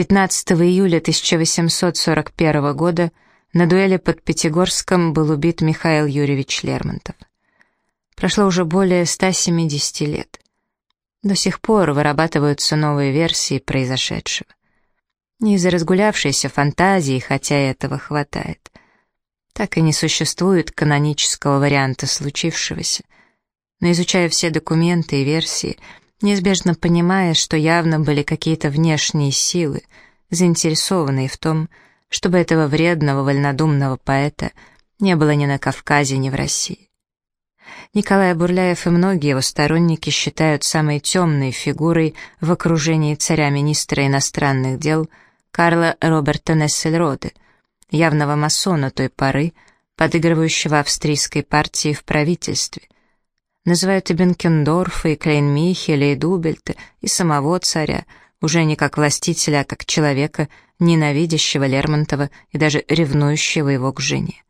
15 июля 1841 года на дуэли под Пятигорском был убит Михаил Юрьевич Лермонтов. Прошло уже более 170 лет. До сих пор вырабатываются новые версии произошедшего. Не из-за разгулявшейся фантазии, хотя этого хватает. Так и не существует канонического варианта случившегося. Но изучая все документы и версии, неизбежно понимая, что явно были какие-то внешние силы, заинтересованные в том, чтобы этого вредного, вольнодумного поэта не было ни на Кавказе, ни в России. Николай Бурляев и многие его сторонники считают самой темной фигурой в окружении царя-министра иностранных дел Карла Роберта Нессельроде, явного масона той поры, подыгрывающего австрийской партии в правительстве. Называют и Бенкендорфа, и Клейн-Михеля, и Дубельта, и самого царя, уже не как властителя, а как человека, ненавидящего Лермонтова и даже ревнующего его к жене.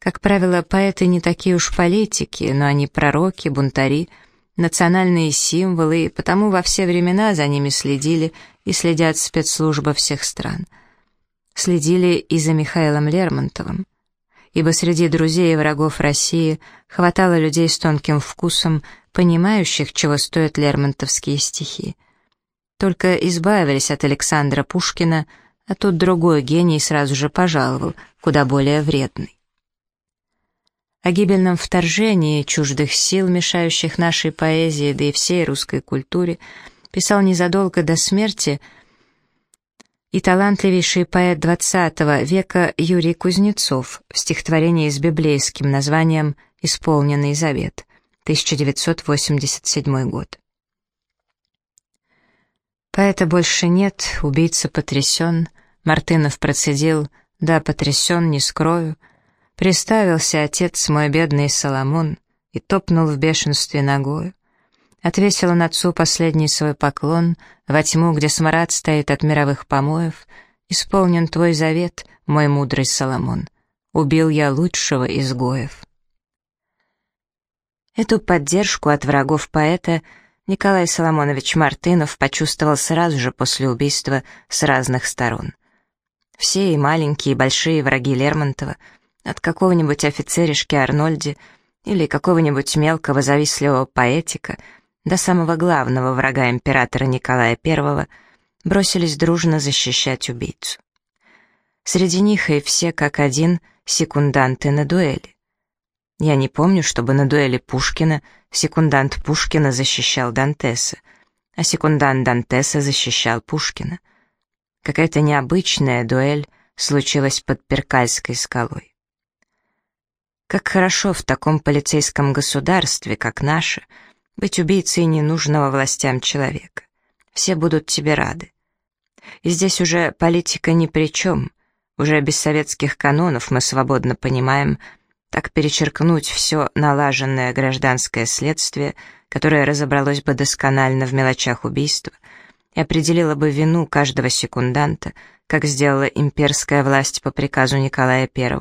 Как правило, поэты не такие уж политики, но они пророки, бунтари, национальные символы, и потому во все времена за ними следили и следят спецслужбы всех стран. Следили и за Михаилом Лермонтовым, ибо среди друзей и врагов России хватало людей с тонким вкусом, понимающих, чего стоят лермонтовские стихи. Только избавились от Александра Пушкина, а тут другой гений сразу же пожаловал, куда более вредный. О гибельном вторжении чуждых сил, мешающих нашей поэзии, да и всей русской культуре, писал незадолго до смерти и талантливейший поэт XX века Юрий Кузнецов в стихотворении с библейским названием «Исполненный завет», 1987 год. Поэта больше нет, убийца потрясен, Мартынов процедил, да, потрясен, не скрою. Приставился отец мой бедный Соломон и топнул в бешенстве ногою. Отвесил он отцу последний свой поклон во тьму, где смрад стоит от мировых помоев. Исполнен твой завет, мой мудрый Соломон. Убил я лучшего изгоев. Эту поддержку от врагов поэта — Николай Соломонович Мартынов почувствовал сразу же после убийства с разных сторон. Все и маленькие, и большие враги Лермонтова, от какого-нибудь офицеришки Арнольди или какого-нибудь мелкого завистливого поэтика до самого главного врага императора Николая I, бросились дружно защищать убийцу. Среди них и все как один секунданты на дуэли. Я не помню, чтобы на дуэли Пушкина секундант Пушкина защищал Дантеса, а секундант Дантеса защищал Пушкина. Какая-то необычная дуэль случилась под Перкальской скалой. Как хорошо в таком полицейском государстве, как наше, быть убийцей ненужного властям человека. Все будут тебе рады. И здесь уже политика ни при чем. Уже без советских канонов мы свободно понимаем, так перечеркнуть все налаженное гражданское следствие, которое разобралось бы досконально в мелочах убийства и определило бы вину каждого секунданта, как сделала имперская власть по приказу Николая I,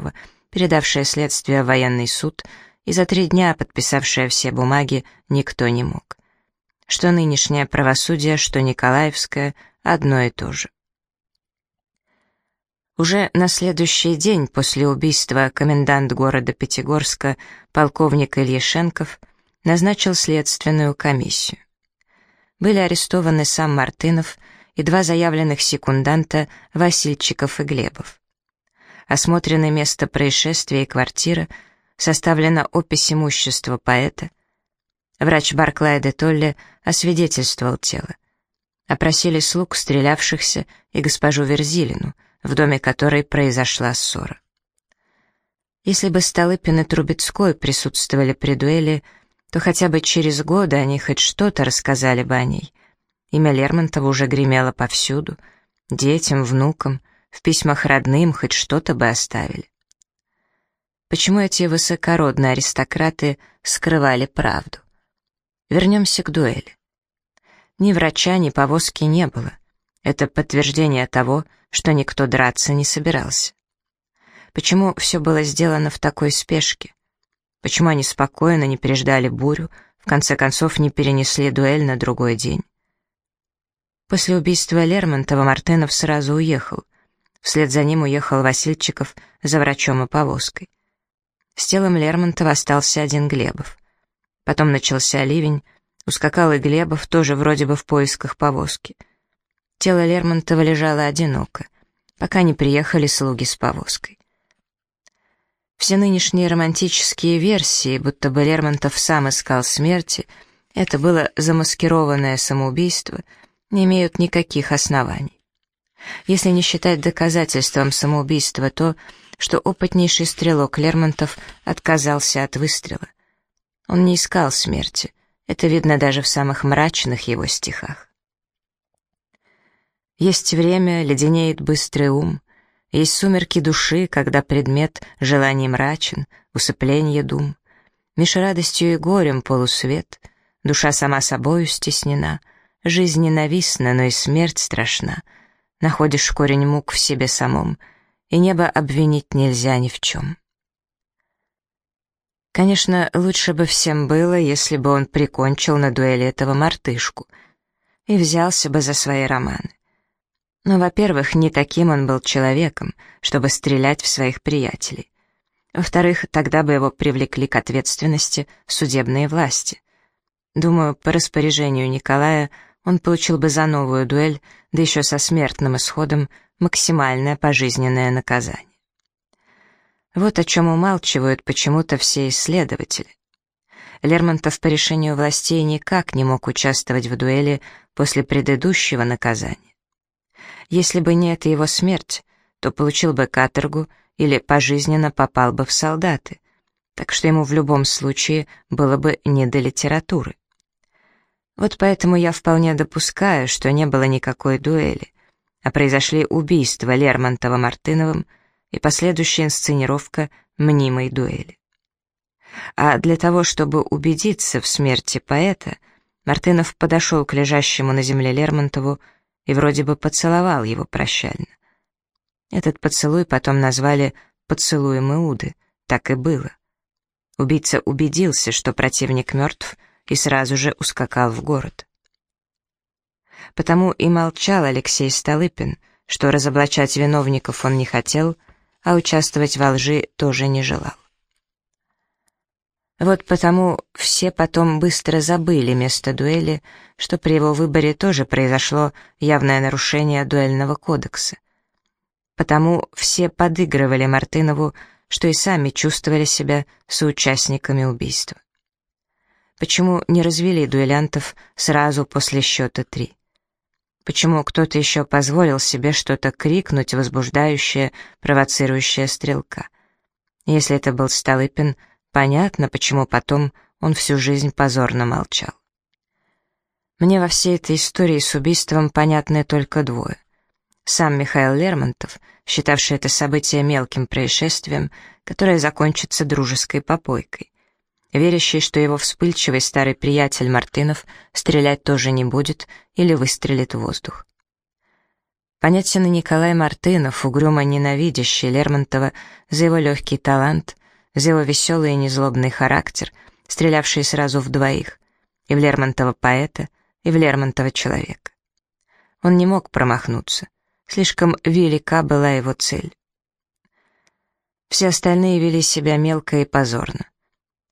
передавшая следствие военный суд и за три дня подписавшая все бумаги, никто не мог. Что нынешнее правосудие, что Николаевское — одно и то же. Уже на следующий день после убийства комендант города Пятигорска полковник Ильяшенков назначил следственную комиссию. Были арестованы сам Мартынов и два заявленных секунданта Васильчиков и Глебов. Осмотрены место происшествия и квартира, составлена опись имущества поэта. Врач Барклай де Толле освидетельствовал тело. Опросили слуг стрелявшихся и госпожу Верзилину — в доме которой произошла ссора. Если бы Столыпин и Трубецкой присутствовали при дуэли, то хотя бы через годы они хоть что-то рассказали бы о ней. Имя Лермонтова уже гремело повсюду, детям, внукам, в письмах родным хоть что-то бы оставили. Почему эти высокородные аристократы скрывали правду? Вернемся к дуэли. Ни врача, ни повозки не было. Это подтверждение того, что никто драться не собирался. Почему все было сделано в такой спешке? Почему они спокойно не переждали бурю, в конце концов не перенесли дуэль на другой день? После убийства Лермонтова Мартынов сразу уехал. Вслед за ним уехал Васильчиков за врачом и повозкой. С телом Лермонтова остался один Глебов. Потом начался ливень, ускакал и Глебов, тоже вроде бы в поисках повозки. Тело Лермонтова лежало одиноко, пока не приехали слуги с повозкой. Все нынешние романтические версии, будто бы Лермонтов сам искал смерти, это было замаскированное самоубийство — не имеют никаких оснований. Если не считать доказательством самоубийства то, что опытнейший стрелок Лермонтов отказался от выстрела. Он не искал смерти, это видно даже в самых мрачных его стихах. Есть время, леденеет быстрый ум, есть сумерки души, когда предмет желаний мрачен, усыпление дум. Меж радостью и горем полусвет, душа сама собою стеснена — Жизнь ненавистна, но и смерть страшна. Находишь корень мук в себе самом, и небо обвинить нельзя ни в чем. Конечно, лучше бы всем было, если бы он прикончил на дуэли этого мартышку и взялся бы за свои романы. Но, во-первых, не таким он был человеком, чтобы стрелять в своих приятелей. Во-вторых, тогда бы его привлекли к ответственности судебные власти. Думаю, по распоряжению Николая он получил бы за новую дуэль, да еще со смертным исходом, максимальное пожизненное наказание. Вот о чем умалчивают почему-то все исследователи. Лермонтов по решению властей никак не мог участвовать в дуэли после предыдущего наказания. Если бы не эта его смерть, то получил бы каторгу или пожизненно попал бы в солдаты, так что ему в любом случае было бы не до литературы. Вот поэтому я вполне допускаю, что не было никакой дуэли, а произошли убийства Лермонтова-Мартыновым и последующая инсценировка мнимой дуэли. А для того, чтобы убедиться в смерти поэта, Мартынов подошел к лежащему на земле Лермонтову и вроде бы поцеловал его прощально. Этот поцелуй потом назвали «поцелуем Иуды», так и было. Убийца убедился, что противник мертв, и сразу же ускакал в город. Потому и молчал Алексей Столыпин, что разоблачать виновников он не хотел, а участвовать во лжи тоже не желал. Вот потому все потом быстро забыли место дуэли, что при его выборе тоже произошло явное нарушение дуэльного кодекса. Потому все подыгрывали Мартынову, что и сами чувствовали себя соучастниками убийства. Почему не развели дуэлянтов сразу после счета три? Почему кто-то еще позволил себе что-то крикнуть, возбуждающее, провоцирующее стрелка? Если это был Столыпин, понятно, почему потом он всю жизнь позорно молчал. Мне во всей этой истории с убийством понятны только двое. Сам Михаил Лермонтов, считавший это событие мелким происшествием, которое закончится дружеской попойкой, верящий, что его вспыльчивый старый приятель Мартынов стрелять тоже не будет или выстрелит в воздух. Понятен и Николай Мартынов, угрюмо ненавидящий Лермонтова за его легкий талант, за его веселый и незлобный характер, стрелявший сразу в двоих, и в Лермонтова поэта, и в Лермонтова человека. Он не мог промахнуться, слишком велика была его цель. Все остальные вели себя мелко и позорно.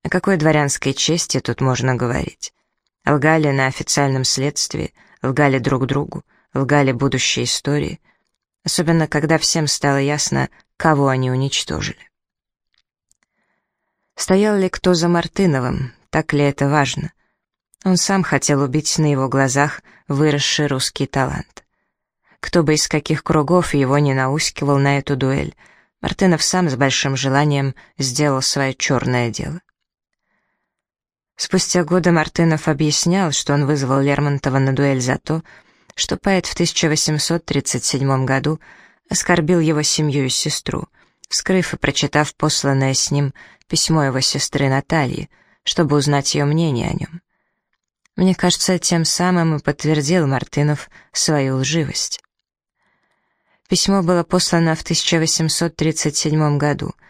О какой дворянской чести тут можно говорить? Лгали на официальном следствии, лгали друг другу, лгали будущей истории, особенно когда всем стало ясно, кого они уничтожили. Стоял ли кто за Мартыновым, так ли это важно? Он сам хотел убить на его глазах выросший русский талант. Кто бы из каких кругов его не наускивал на эту дуэль, Мартынов сам с большим желанием сделал свое черное дело. Спустя годы Мартынов объяснял, что он вызвал Лермонтова на дуэль за то, что поэт в 1837 году оскорбил его семью и сестру, вскрыв и прочитав посланное с ним письмо его сестры Натальи, чтобы узнать ее мнение о нем. Мне кажется, тем самым и подтвердил Мартынов свою лживость. Письмо было послано в 1837 году —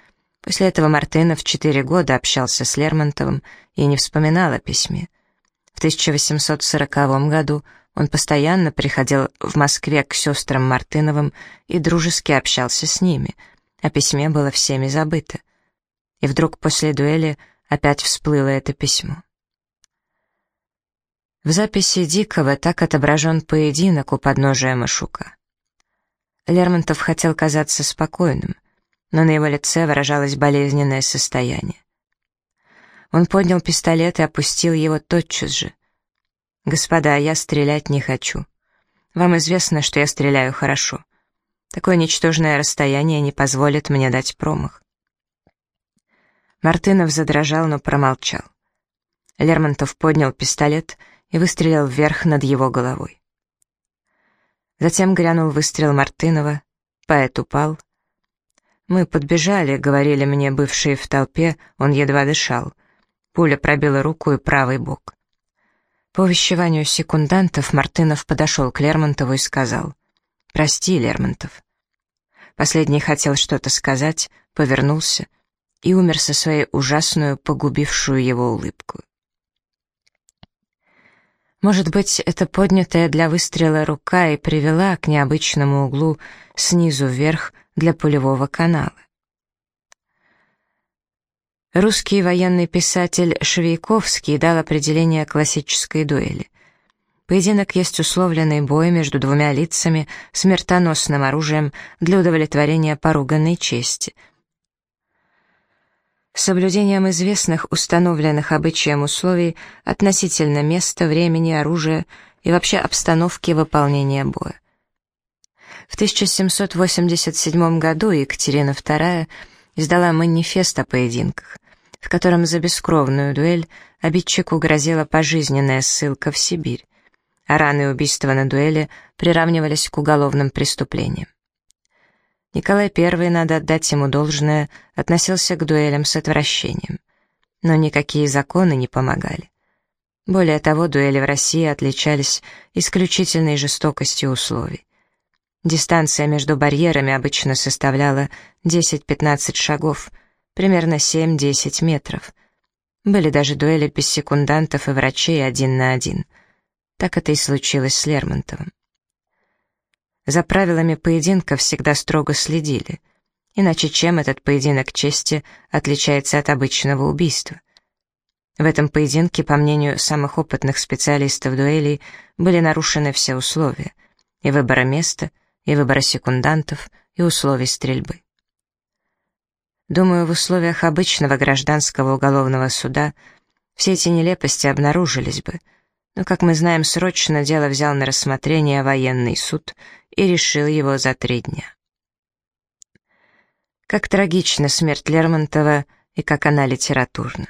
После этого Мартынов четыре года общался с Лермонтовым и не вспоминал о письме. В 1840 году Он постоянно приходил в Москве к сестрам Мартыновым и дружески общался с ними. О письме было всеми забыто. И вдруг после дуэли опять всплыло это письмо. В записи Дикого так отображен поединок у подножия Машука. Лермонтов хотел казаться спокойным, но на его лице выражалось болезненное состояние. Он поднял пистолет и опустил его тотчас же. «Господа, я стрелять не хочу. Вам известно, что я стреляю хорошо. Такое ничтожное расстояние не позволит мне дать промах». Мартынов задрожал, но промолчал. Лермонтов поднял пистолет и выстрелил вверх над его головой. Затем грянул выстрел Мартынова, поэт упал. «Мы подбежали», — говорили мне бывшие в толпе, он едва дышал. Пуля пробила руку и правый бок. По увещеванию секундантов Мартынов подошел к Лермонтову и сказал «Прости, Лермонтов». Последний хотел что-то сказать, повернулся и умер со своей ужасную, погубившую его улыбку. Может быть, эта поднятая для выстрела рука и привела к необычному углу снизу вверх для пулевого канала. Русский военный писатель Швейковский дал определение классической дуэли. Поединок есть условленный бой между двумя лицами смертоносным оружием для удовлетворения поруганной чести. Соблюдением известных установленных обычаем условий относительно места, времени, оружия и вообще обстановки выполнения боя. В 1787 году Екатерина II издала манифест о поединках в котором за бескровную дуэль обидчику грозила пожизненная ссылка в Сибирь, а раны убийства на дуэли приравнивались к уголовным преступлениям. Николай I, надо отдать ему должное, относился к дуэлям с отвращением. Но никакие законы не помогали. Более того, дуэли в России отличались исключительной жестокостью условий. Дистанция между барьерами обычно составляла 10-15 шагов — примерно 7-10 метров. Были даже дуэли без секундантов и врачей один на один. Так это и случилось с Лермонтовым. За правилами поединка всегда строго следили. Иначе чем этот поединок чести отличается от обычного убийства? В этом поединке, по мнению самых опытных специалистов дуэлей, были нарушены все условия — и выбора места, и выбора секундантов, и условий стрельбы. Думаю, в условиях обычного гражданского уголовного суда все эти нелепости обнаружились бы, но, как мы знаем, срочно дело взял на рассмотрение военный суд и решил его за три дня. Как трагична смерть Лермонтова и как она литературна.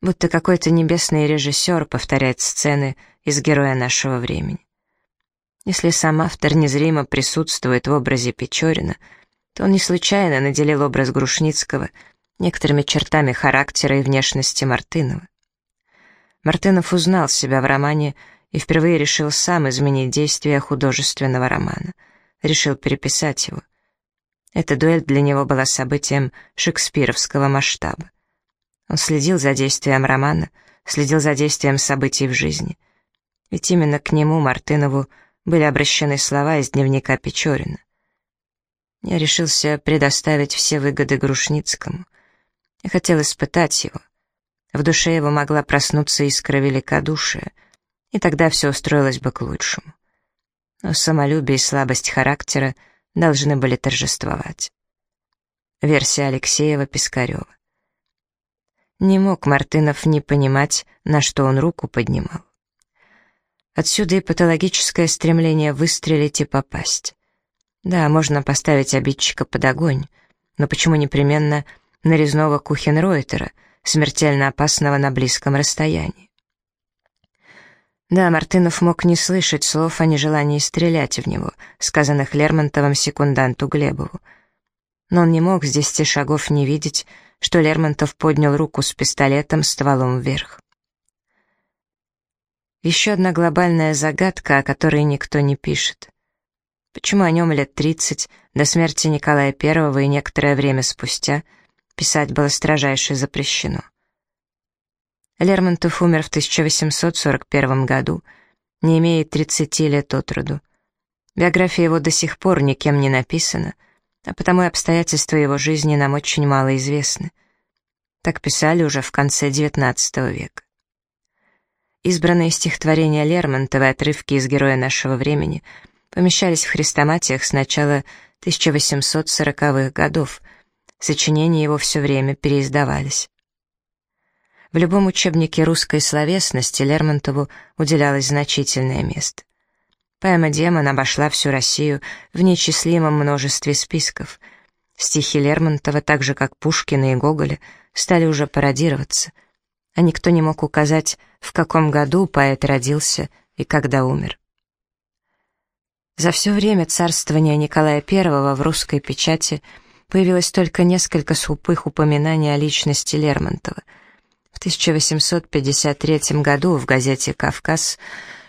Будто какой-то небесный режиссер повторяет сцены из героя нашего времени. Если сам автор незримо присутствует в образе Печорина — то он не случайно наделил образ Грушницкого некоторыми чертами характера и внешности Мартынова. Мартынов узнал себя в романе и впервые решил сам изменить действие художественного романа, решил переписать его. Эта дуэль для него была событием шекспировского масштаба. Он следил за действием романа, следил за действием событий в жизни. Ведь именно к нему, Мартынову, были обращены слова из дневника Печорина. Я решился предоставить все выгоды Грушницкому. Я хотел испытать его. В душе его могла проснуться искра великодушия, и тогда все устроилось бы к лучшему. Но самолюбие и слабость характера должны были торжествовать. Версия Алексеева-Пискарева. Не мог Мартынов не понимать, на что он руку поднимал. Отсюда и патологическое стремление выстрелить и попасть. Да, можно поставить обидчика под огонь, но почему непременно нарезного Кухенройтера, смертельно опасного на близком расстоянии? Да, Мартынов мог не слышать слов о нежелании стрелять в него, сказанных Лермонтовым секунданту Глебову. Но он не мог с десяти шагов не видеть, что Лермонтов поднял руку с пистолетом стволом вверх. Еще одна глобальная загадка, о которой никто не пишет. Почему о нем лет тридцать, до смерти Николая I и некоторое время спустя, писать было строжайше запрещено? Лермонтов умер в 1841 году, не имеет 30 лет от роду. Биография его до сих пор никем не написана, а потому и обстоятельства его жизни нам очень мало известны. Так писали уже в конце XIX века. Избранные стихотворения Лермонтова, отрывки из «Героя нашего времени» помещались в хрестоматиях с начала 1840-х годов, сочинения его все время переиздавались. В любом учебнике русской словесности Лермонтову уделялось значительное место. Поэма «Демон» обошла всю Россию в неисчислимом множестве списков. Стихи Лермонтова, так же как Пушкина и Гоголя, стали уже пародироваться — а никто не мог указать, в каком году поэт родился и когда умер. За все время царствования Николая I в русской печати появилось только несколько супых упоминаний о личности Лермонтова. В 1853 году в газете «Кавказ»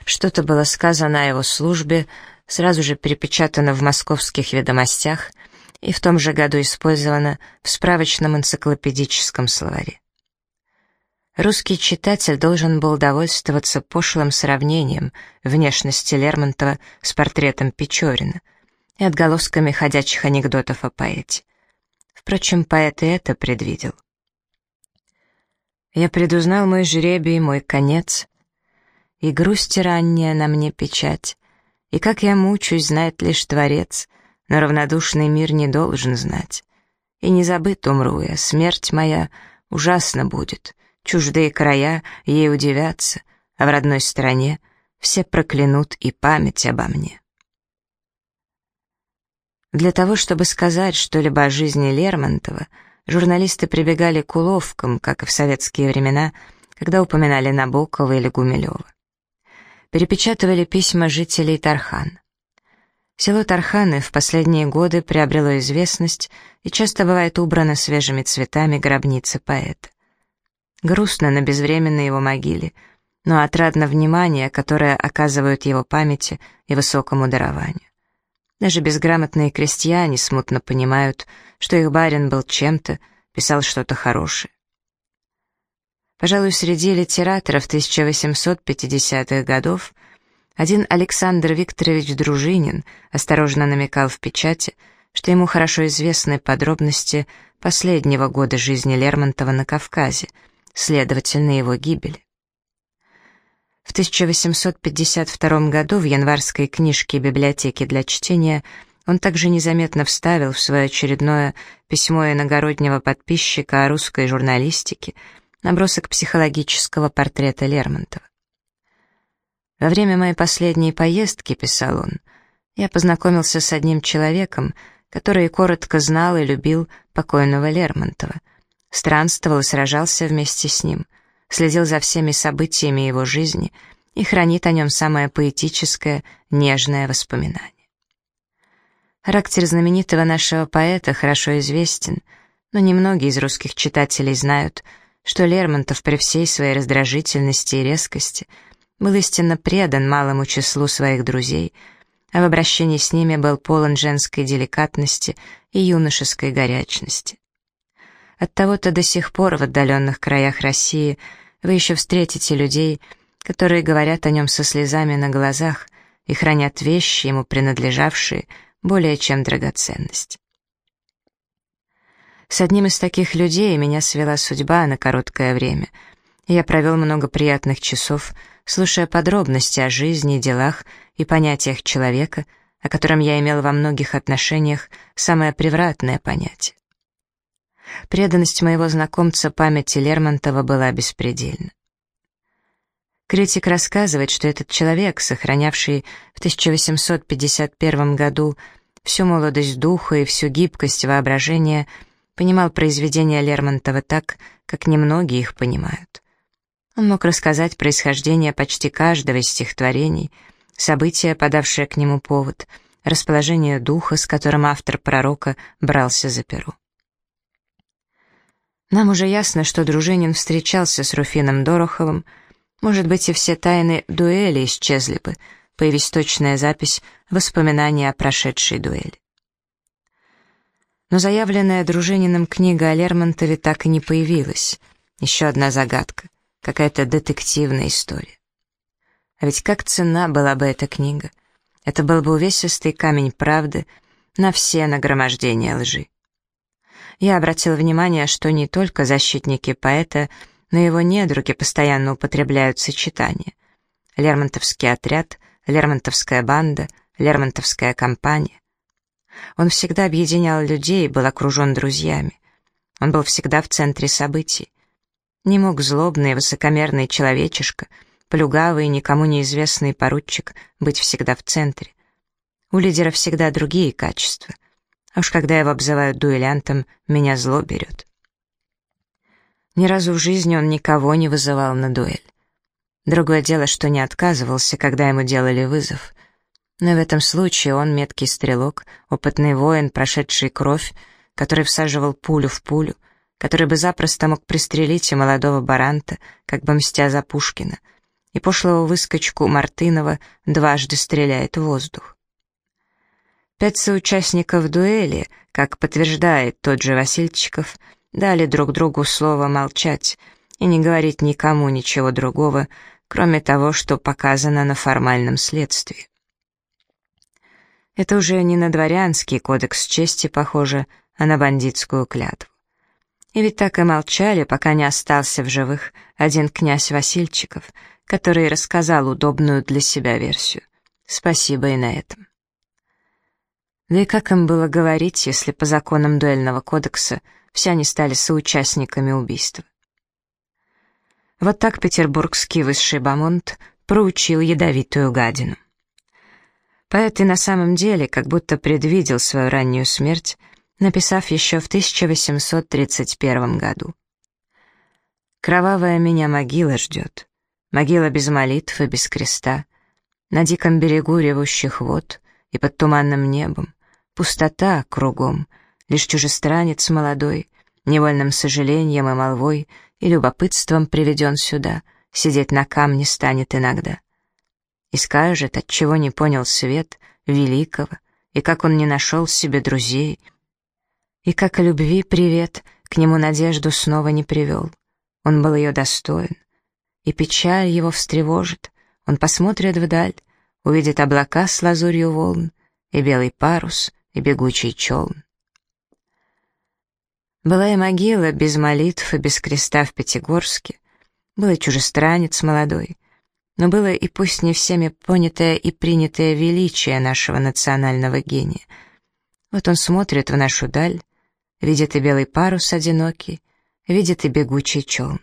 что-то было сказано о его службе, сразу же перепечатано в московских ведомостях и в том же году использовано в справочном энциклопедическом словаре. Русский читатель должен был довольствоваться пошлым сравнением внешности Лермонтова с портретом Печорина и отголосками ходячих анекдотов о поэте. Впрочем, поэт и это предвидел. Я предузнал мой жребий, мой конец, и грусть ранняя на мне печать, и как я мучусь, знает лишь Творец, но равнодушный мир не должен знать. И не забыт умру я, смерть моя ужасно будет — Чуждые края ей удивятся, а в родной стране все проклянут и память обо мне. Для того, чтобы сказать что-либо о жизни Лермонтова, журналисты прибегали к уловкам, как и в советские времена, когда упоминали Набокова или Гумилева. Перепечатывали письма жителей Тархан. Село Тарханы в последние годы приобрело известность и часто бывает убрано свежими цветами гробницы поэта. Грустно на безвременной его могиле, но отрадно внимание, которое оказывают его памяти и высокому дарованию. Даже безграмотные крестьяне смутно понимают, что их барин был чем-то, писал что-то хорошее. Пожалуй, среди литераторов 1850-х годов один Александр Викторович Дружинин осторожно намекал в печати, что ему хорошо известны подробности последнего года жизни Лермонтова на Кавказе — следовательно, его гибели. В 1852 году в январской книжке библиотеки для чтения он также незаметно вставил в свое очередное письмо иногороднего подписчика о русской журналистике набросок психологического портрета Лермонтова. «Во время моей последней поездки, — писал он, — я познакомился с одним человеком, который коротко знал и любил покойного Лермонтова — странствовал сражался вместе с ним, следил за всеми событиями его жизни и хранит о нем самое поэтическое, нежное воспоминание. Характер знаменитого нашего поэта хорошо известен, но немногие из русских читателей знают, что Лермонтов при всей своей раздражительности и резкости был истинно предан малому числу своих друзей, а в обращении с ними был полон женской деликатности и юношеской горячности. Оттого-то до сих пор в отдаленных краях России вы еще встретите людей, которые говорят о нем со слезами на глазах и хранят вещи, ему принадлежавшие, более чем драгоценность. С одним из таких людей меня свела судьба на короткое время, я провел много приятных часов, слушая подробности о жизни, делах и понятиях человека, о котором я имел во многих отношениях самое превратное понятие. Преданность моего знакомца памяти Лермонтова была беспредельна. Критик рассказывает, что этот человек, сохранявший в 1851 году всю молодость духа и всю гибкость воображения, понимал произведения Лермонтова так, как немногие их понимают. Он мог рассказать происхождение почти каждого из стихотворений, события, подавшие к нему повод, расположение духа, с которым автор пророка брался за перу. Нам уже ясно, что Дружинин встречался с Руфином Дороховым. Может быть, и все тайны дуэли исчезли бы, появись точная запись воспоминаний о прошедшей дуэли. Но заявленная Дружининым книга о Лермонтове так и не появилась. Еще одна загадка, какая-то детективная история. А ведь как цена была бы эта книга? Это был бы увесистый камень правды на все нагромождения лжи. Я обратил внимание, что не только защитники поэта, но и его недруги постоянно употребляют сочетания. Лермонтовский отряд, Лермонтовская банда, Лермонтовская компания. Он всегда объединял людей и был окружен друзьями. Он был всегда в центре событий. Не мог злобный и высокомерный человечишка, плюгавый и никому неизвестный поручик быть всегда в центре. У лидера всегда другие качества. А уж когда его обзывают дуэлянтом, меня зло берет. Ни разу в жизни он никого не вызывал на дуэль. Другое дело, что не отказывался, когда ему делали вызов. Но в этом случае он меткий стрелок, опытный воин, прошедший кровь, который всаживал пулю в пулю, который бы запросто мог пристрелить и молодого Баранта, как бы мстя за Пушкина, и пошлого выскочку Мартынова дважды стреляет в воздух. Пять соучастников дуэли, как подтверждает тот же Васильчиков, дали друг другу слово молчать и не говорить никому ничего другого, кроме того, что показано на формальном следствии. Это уже не на дворянский кодекс чести похоже, а на бандитскую клятву. И ведь так и молчали, пока не остался в живых один князь Васильчиков, который рассказал удобную для себя версию. Спасибо и на этом. Да и как им было говорить, если по законам дуэльного кодекса все они стали соучастниками убийства? Вот так петербургский высший бамонт проучил ядовитую гадину. Поэт и на самом деле как будто предвидел свою раннюю смерть, написав еще в 1831 году. «Кровавая меня могила ждет, могила без молитв и без креста, на диком берегу ревущих вод и под туманным небом, пустота кругом, лишь чужестранец молодой, невольным сожалением и молвой и любопытством приведен сюда, сидеть на камне станет иногда. И скажет, отчего не понял свет великого, и как он не нашел себе друзей, и как любви привет к нему надежду снова не привел. Он был ее достоин, и печаль его встревожит, он посмотрит вдаль, увидит облака с лазурью волн, и белый парус, и бегучий челн. Была и могила без молитв и без креста в Пятигорске, был и чужестранец молодой, но было и пусть не всеми понятое и принятое величие нашего национального гения. Вот он смотрит в нашу даль, видит и белый парус одинокий, видит и бегучий челн.